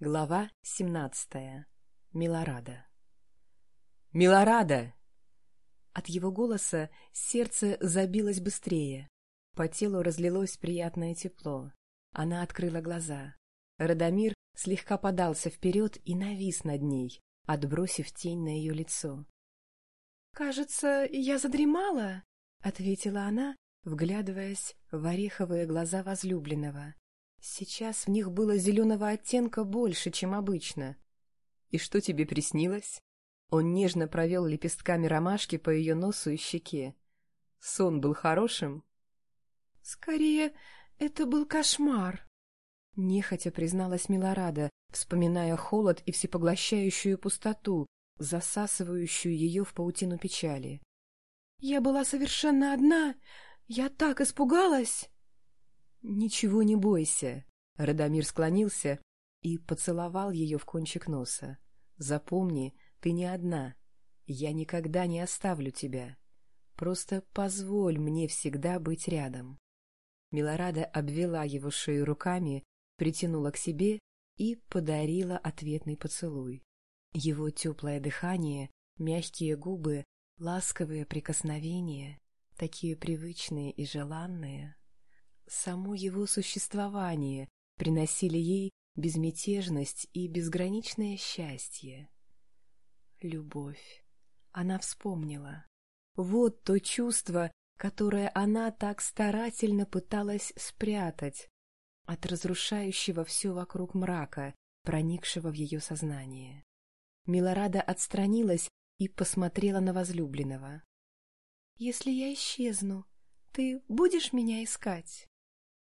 Глава 17. Милорада. «Милорада!» От его голоса сердце забилось быстрее. По телу разлилось приятное тепло. Она открыла глаза. Радомир слегка подался вперед и навис над ней, отбросив тень на ее лицо. «Кажется, я задремала», — ответила она, вглядываясь в ореховые глаза возлюбленного. Сейчас в них было зеленого оттенка больше, чем обычно. «И что тебе приснилось?» Он нежно провел лепестками ромашки по ее носу и щеке. «Сон был хорошим?» «Скорее, это был кошмар», — нехотя призналась Милорада, вспоминая холод и всепоглощающую пустоту, засасывающую ее в паутину печали. «Я была совершенно одна. Я так испугалась!» «Ничего не бойся!» Радомир склонился и поцеловал ее в кончик носа. «Запомни, ты не одна. Я никогда не оставлю тебя. Просто позволь мне всегда быть рядом». Милорада обвела его шею руками, притянула к себе и подарила ответный поцелуй. Его теплое дыхание, мягкие губы, ласковые прикосновения, такие привычные и желанные. Само его существование приносили ей безмятежность и безграничное счастье. Любовь. Она вспомнила. Вот то чувство, которое она так старательно пыталась спрятать от разрушающего все вокруг мрака, проникшего в ее сознание. Милорада отстранилась и посмотрела на возлюбленного. — Если я исчезну, ты будешь меня искать? —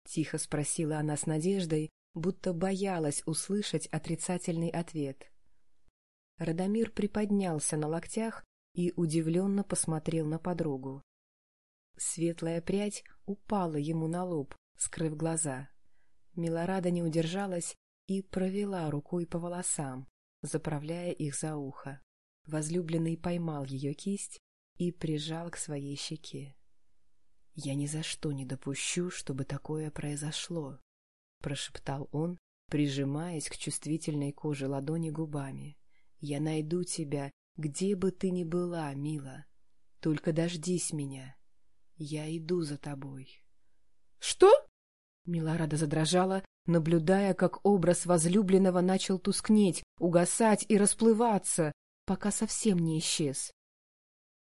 тихо спросила она с надеждой, будто боялась услышать отрицательный ответ. Радомир приподнялся на локтях и удивленно посмотрел на подругу. Светлая прядь упала ему на лоб, скрыв глаза. Милорада не удержалась и провела рукой по волосам, заправляя их за ухо. Возлюбленный поймал ее кисть и прижал к своей щеке. «Я ни за что не допущу, чтобы такое произошло», — прошептал он, прижимаясь к чувствительной коже ладони губами. «Я найду тебя, где бы ты ни была, мила. Только дождись меня. Я иду за тобой». «Что?» Милорада задрожала, наблюдая, как образ возлюбленного начал тускнеть, угасать и расплываться, пока совсем не исчез.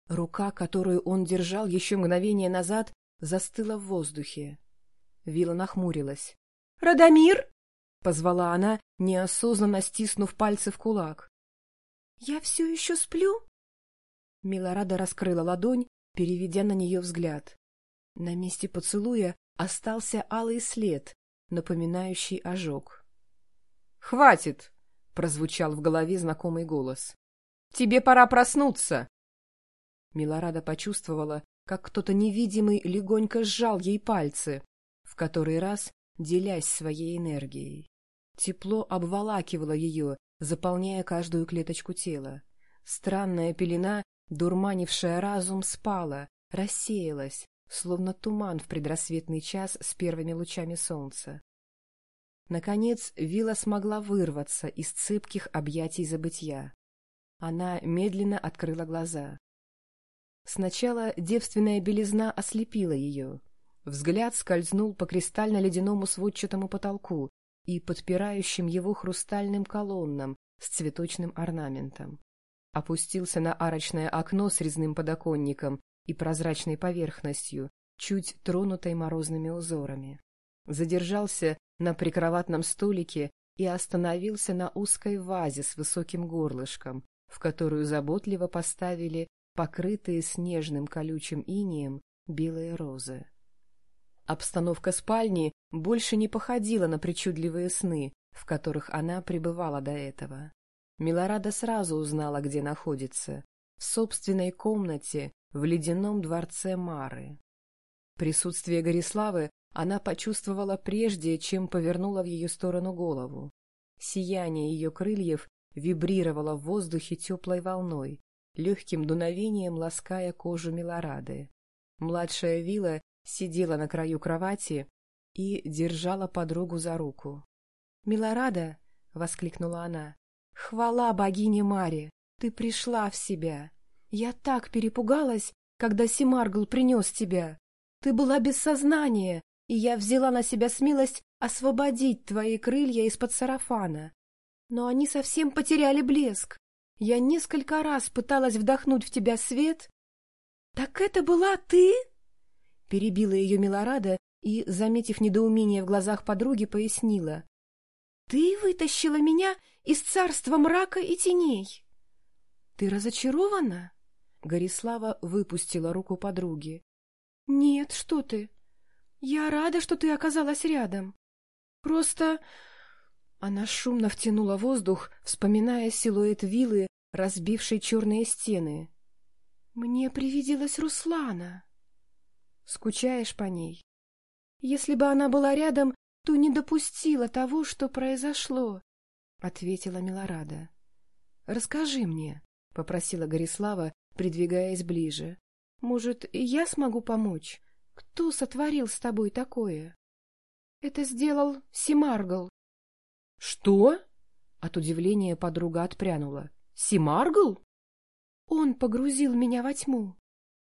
Рука, которую он держал еще мгновение назад, застыла в воздухе. Вила нахмурилась. — Радомир! — позвала она, неосознанно стиснув пальцы в кулак. — Я все еще сплю? Милорада раскрыла ладонь, переведя на нее взгляд. На месте поцелуя остался алый след, напоминающий ожог. «Хватит!» — прозвучал в голове знакомый голос. «Тебе пора проснуться!» Милорада почувствовала, как кто-то невидимый легонько сжал ей пальцы, в который раз делясь своей энергией. Тепло обволакивало ее, заполняя каждую клеточку тела. Странная пелена, дурманившая разум, спала, рассеялась, словно туман в предрассветный час с первыми лучами солнца. Наконец Вилла смогла вырваться из цепких объятий забытья. Она медленно открыла глаза. Сначала девственная белизна ослепила ее. Взгляд скользнул по кристально-ледяному сводчатому потолку и подпирающим его хрустальным колоннам с цветочным орнаментом. Опустился на арочное окно с резным подоконником и прозрачной поверхностью, чуть тронутой морозными узорами. Задержался на прикроватном столике и остановился на узкой вазе с высоким горлышком, в которую заботливо поставили покрытые снежным колючим инеем белые розы. Обстановка спальни больше не походила на причудливые сны, в которых она пребывала до этого. Милорада сразу узнала, где находится. В собственной комнате в ледяном дворце Мары. Присутствие Гориславы она почувствовала прежде, чем повернула в ее сторону голову. Сияние ее крыльев вибрировало в воздухе теплой волной, легким дуновением лаская кожу Милорады. Младшая Вила сидела на краю кровати и держала подругу за руку. — Милорада! — воскликнула она. «Хвала богине Маре! Ты пришла в себя! Я так перепугалась, когда Симаргл принес тебя! Ты была без сознания, и я взяла на себя смелость освободить твои крылья из-под сарафана. Но они совсем потеряли блеск. Я несколько раз пыталась вдохнуть в тебя свет. — Так это была ты? — перебила ее Милорада и, заметив недоумение в глазах подруги, пояснила. — Ты вытащила меня из царства мрака и теней. — Ты разочарована? Горислава выпустила руку подруги. — Нет, что ты. Я рада, что ты оказалась рядом. Просто... Она шумно втянула воздух, вспоминая силуэт вилы, разбившей черные стены. Мне привиделась Руслана. Скучаешь по ней? Если бы она была рядом, то не допустила того, что произошло, — ответила Милорада. — Расскажи мне, — попросила Горислава, придвигаясь ближе. — Может, я смогу помочь? Кто сотворил с тобой такое? — Это сделал Симаргл. — Что? — от удивления подруга отпрянула. — Симаргл? — Он погрузил меня во тьму.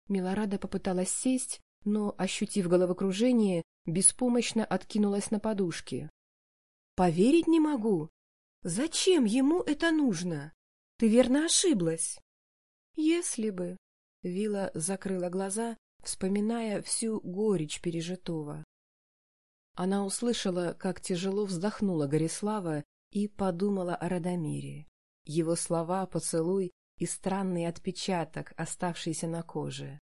Милорада попыталась сесть, но, ощутив головокружение, беспомощно откинулась на подушки. — Поверить не могу. Зачем ему это нужно? Ты верно ошиблась. — Если бы... Вила закрыла глаза, вспоминая всю горечь пережитого. Она услышала, как тяжело вздохнула Горислава и подумала о Радомире. Его слова, поцелуй и странный отпечаток, оставшийся на коже.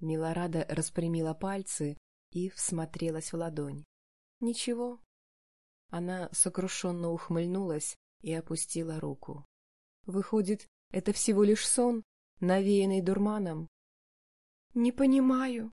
Милорада распрямила пальцы и всмотрелась в ладонь. Ничего. Она сокрушенно ухмыльнулась и опустила руку. Выходит, это всего лишь сон, навеянный дурманом? Не понимаю.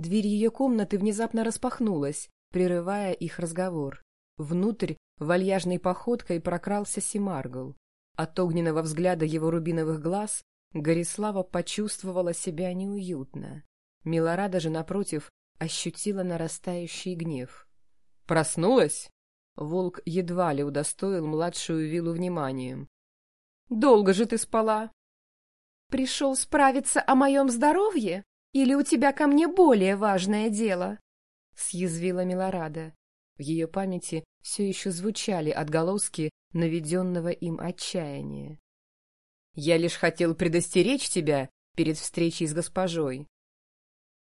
Дверь ее комнаты внезапно распахнулась, прерывая их разговор. Внутрь вальяжной походкой прокрался Симаргл. От огненного взгляда его рубиновых глаз Горислава почувствовала себя неуютно. Милорада же, напротив, ощутила нарастающий гнев. «Проснулась?» Волк едва ли удостоил младшую вилу вниманием. «Долго же ты спала?» «Пришел справиться о моем здоровье? Или у тебя ко мне более важное дело?» Съязвила Милорада. В ее памяти все еще звучали отголоски наведенного им отчаяния. «Я лишь хотел предостеречь тебя перед встречей с госпожой».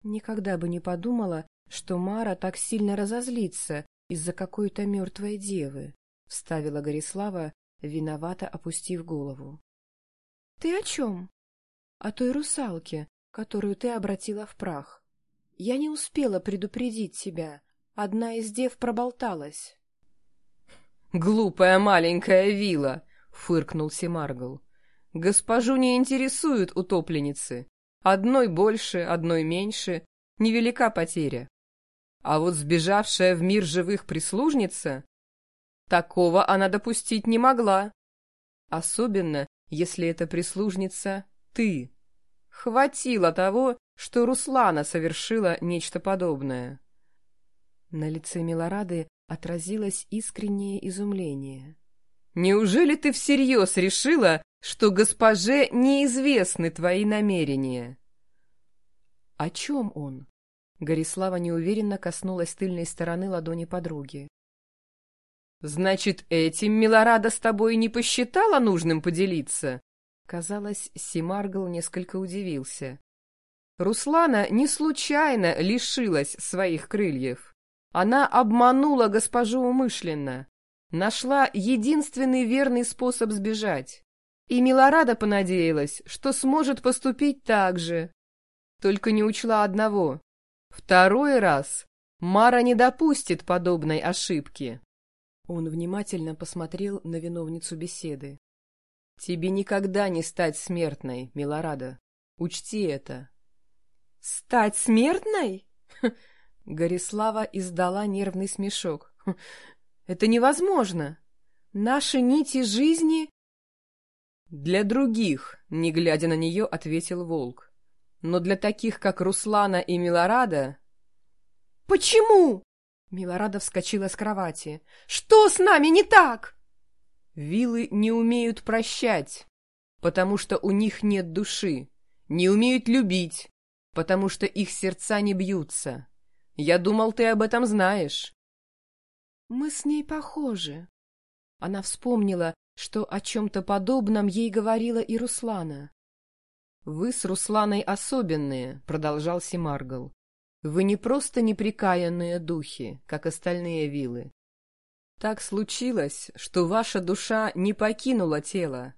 Никогда бы не подумала, что Мара так сильно разозлится из-за какой-то мертвой девы, — вставила Горислава, виновато опустив голову. — Ты о чем? — О той русалке, которую ты обратила в прах. Я не успела предупредить тебя. Одна из дев проболталась. — Глупая маленькая вилла! — фыркнул Семаргл. — Госпожу не интересуют утопленницы. Одной больше, одной меньше. Невелика потеря. А вот сбежавшая в мир живых прислужница... Такого она допустить не могла. Особенно, если эта прислужница ты. Хватило того, что Руслана совершила нечто подобное. На лице Милорады отразилось искреннее изумление. «Неужели ты всерьез решила, что госпоже неизвестны твои намерения?» «О чем он?» Горислава неуверенно коснулась тыльной стороны ладони подруги. «Значит, этим Милорада с тобой не посчитала нужным поделиться?» Казалось, Симаргл несколько удивился. Руслана не случайно лишилась своих крыльев. Она обманула госпожу умышленно, нашла единственный верный способ сбежать. И Милорада понадеялась, что сможет поступить так же. Только не учла одного. Второй раз Мара не допустит подобной ошибки. Он внимательно посмотрел на виновницу беседы. «Тебе никогда не стать смертной, Милорада. Учти это». «Стать смертной?» Горислава издала нервный смешок. «Это невозможно. Наши нити жизни...» «Для других», — не глядя на нее, ответил волк. «Но для таких, как Руслана и Милорада...» «Почему?» Милорада вскочила с кровати. «Что с нами не так?» «Вилы не умеют прощать, потому что у них нет души, не умеют любить, потому что их сердца не бьются. Я думал, ты об этом знаешь». «Мы с ней похожи». Она вспомнила, что о чем-то подобном ей говорила и Руслана. «Вы с Русланой особенные», — продолжал Симаргл. Вы не просто неприкаянные духи, как остальные вилы. Так случилось, что ваша душа не покинула тело.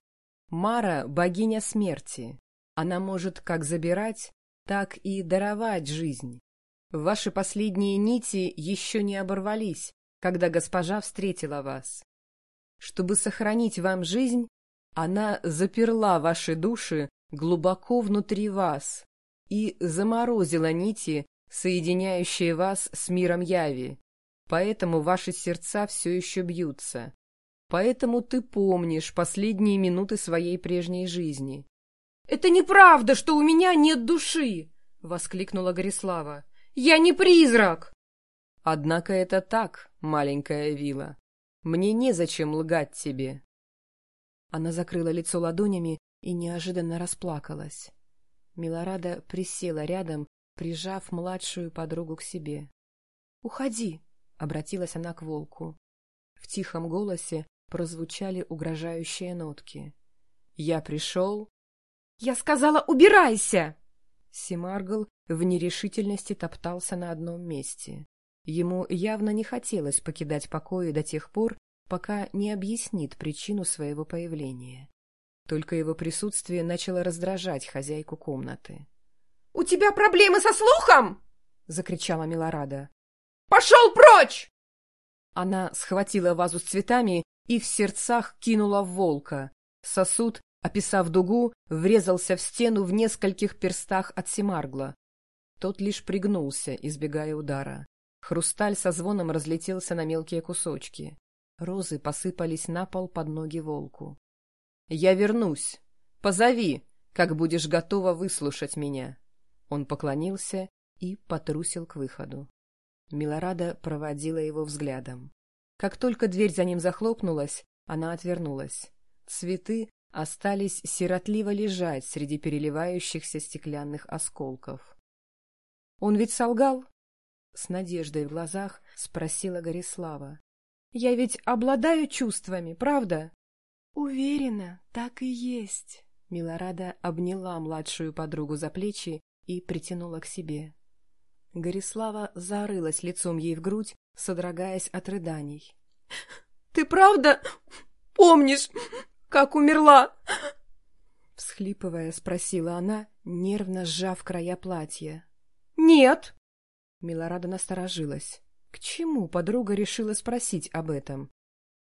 Мара — богиня смерти. Она может как забирать, так и даровать жизнь. Ваши последние нити еще не оборвались, когда госпожа встретила вас. Чтобы сохранить вам жизнь, она заперла ваши души глубоко внутри вас и заморозила нити, соединяющие вас с миром Яви. Поэтому ваши сердца все еще бьются. Поэтому ты помнишь последние минуты своей прежней жизни. — Это неправда, что у меня нет души! — воскликнула Горислава. — Я не призрак! — Однако это так, маленькая вилла. Мне незачем лгать тебе. Она закрыла лицо ладонями и неожиданно расплакалась. Милорада присела рядом прижав младшую подругу к себе. «Уходи!» — обратилась она к волку. В тихом голосе прозвучали угрожающие нотки. «Я пришел...» «Я сказала, убирайся!» Симаргл в нерешительности топтался на одном месте. Ему явно не хотелось покидать покои до тех пор, пока не объяснит причину своего появления. Только его присутствие начало раздражать хозяйку комнаты. «У тебя проблемы со слухом?» — закричала Милорада. «Пошел прочь!» Она схватила вазу с цветами и в сердцах кинула в волка. Сосуд, описав дугу, врезался в стену в нескольких перстах от Семаргла. Тот лишь пригнулся, избегая удара. Хрусталь со звоном разлетелся на мелкие кусочки. Розы посыпались на пол под ноги волку. — Я вернусь. Позови, как будешь готова выслушать меня. Он поклонился и потрусил к выходу. Милорада проводила его взглядом. Как только дверь за ним захлопнулась, она отвернулась. Цветы остались сиротливо лежать среди переливающихся стеклянных осколков. — Он ведь солгал? — с надеждой в глазах спросила Горислава. — Я ведь обладаю чувствами, правда? — Уверена, так и есть. Милорада обняла младшую подругу за плечи и притянула к себе. Горислава зарылась лицом ей в грудь, содрогаясь от рыданий. — Ты правда помнишь, как умерла? — всхлипывая, спросила она, нервно сжав края платья. — Нет! Милорада насторожилась. К чему подруга решила спросить об этом?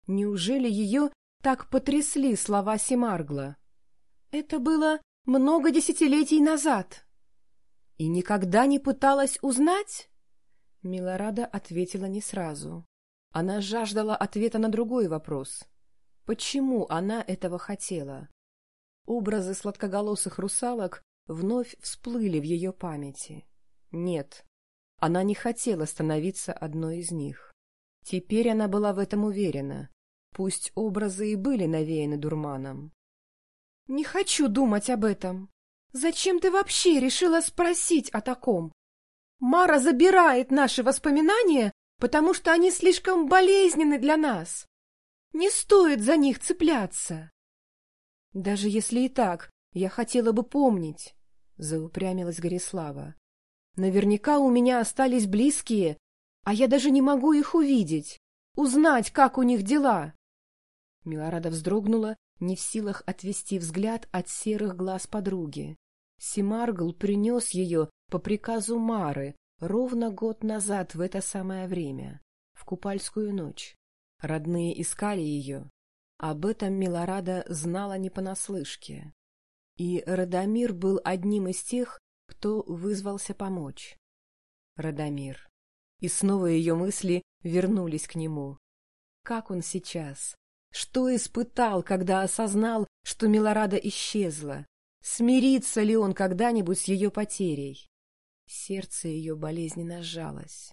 Неужели ее так потрясли слова Семаргла? Это было много десятилетий назад. И никогда не пыталась узнать? Милорада ответила не сразу. Она жаждала ответа на другой вопрос. Почему она этого хотела? Образы сладкоголосых русалок вновь всплыли в ее памяти. Нет, она не хотела становиться одной из них. Теперь она была в этом уверена. Пусть образы и были навеяны дурманом. — Не хочу думать об этом, Зачем ты вообще решила спросить о таком? Мара забирает наши воспоминания, потому что они слишком болезненны для нас. Не стоит за них цепляться. Даже если и так, я хотела бы помнить, — заупрямилась Горислава. Наверняка у меня остались близкие, а я даже не могу их увидеть, узнать, как у них дела. Милорада вздрогнула, не в силах отвести взгляд от серых глаз подруги. Симаргл принес ее по приказу Мары ровно год назад в это самое время, в Купальскую ночь. Родные искали ее. Об этом Милорада знала не понаслышке. И Радомир был одним из тех, кто вызвался помочь. Радомир. И снова ее мысли вернулись к нему. Как он сейчас? Что испытал, когда осознал, что Милорада исчезла? Смирится ли он когда-нибудь с ее потерей? Сердце ее болезненно сжалось.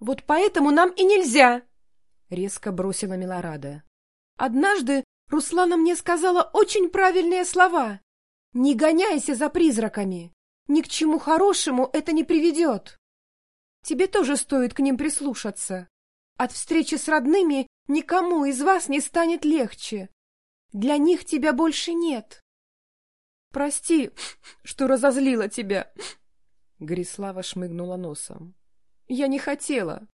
Вот поэтому нам и нельзя!» — резко бросила Милорада. «Однажды Руслана мне сказала очень правильные слова. Не гоняйся за призраками. Ни к чему хорошему это не приведет. Тебе тоже стоит к ним прислушаться. От встречи с родными никому из вас не станет легче. Для них тебя больше нет. Прости, что разозлила тебя. Горислава шмыгнула носом. Я не хотела.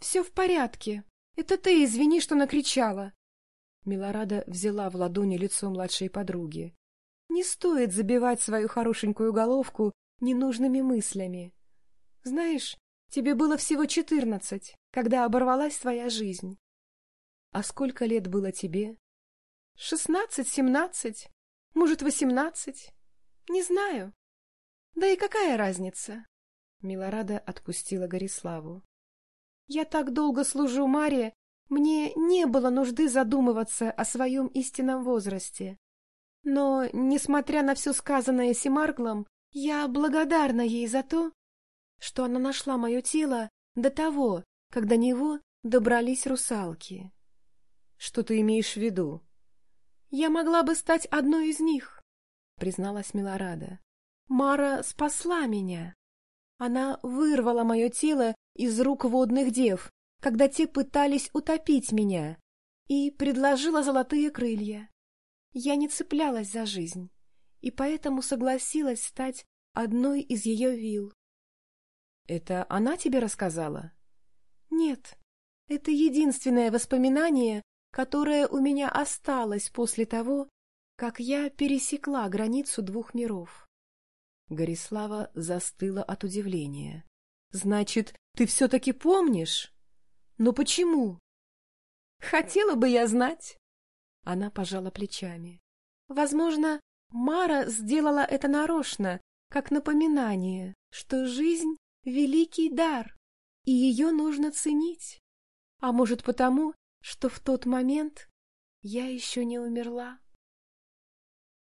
Все в порядке. Это ты извини, что накричала. Милорада взяла в ладони лицо младшей подруги. Не стоит забивать свою хорошенькую головку ненужными мыслями. Знаешь, тебе было всего четырнадцать, когда оборвалась твоя жизнь. А сколько лет было тебе? Шестнадцать, семнадцать, может, восемнадцать? Не знаю. Да и какая разница? Милорада отпустила Гориславу. Я так долго служу Маре, мне не было нужды задумываться о своем истинном возрасте. Но, несмотря на все сказанное Семарглом, я благодарна ей за то, что она нашла мое тело до того, как до него добрались русалки. Что ты имеешь в виду? Я могла бы стать одной из них, призналась Милорада. Мара спасла меня. Она вырвала мое тело из рук водных дев, когда те пытались утопить меня, и предложила золотые крылья. Я не цеплялась за жизнь, и поэтому согласилась стать одной из ее вил. — Это она тебе рассказала? — Нет, это единственное воспоминание, которое у меня осталось после того, как я пересекла границу двух миров. Горислава застыла от удивления. — Значит, ты все-таки помнишь? Но почему? — Хотела бы я знать. Она пожала плечами. Возможно, Мара сделала это нарочно, как напоминание, что жизнь — великий дар, и ее нужно ценить. А может потому, что в тот момент я еще не умерла.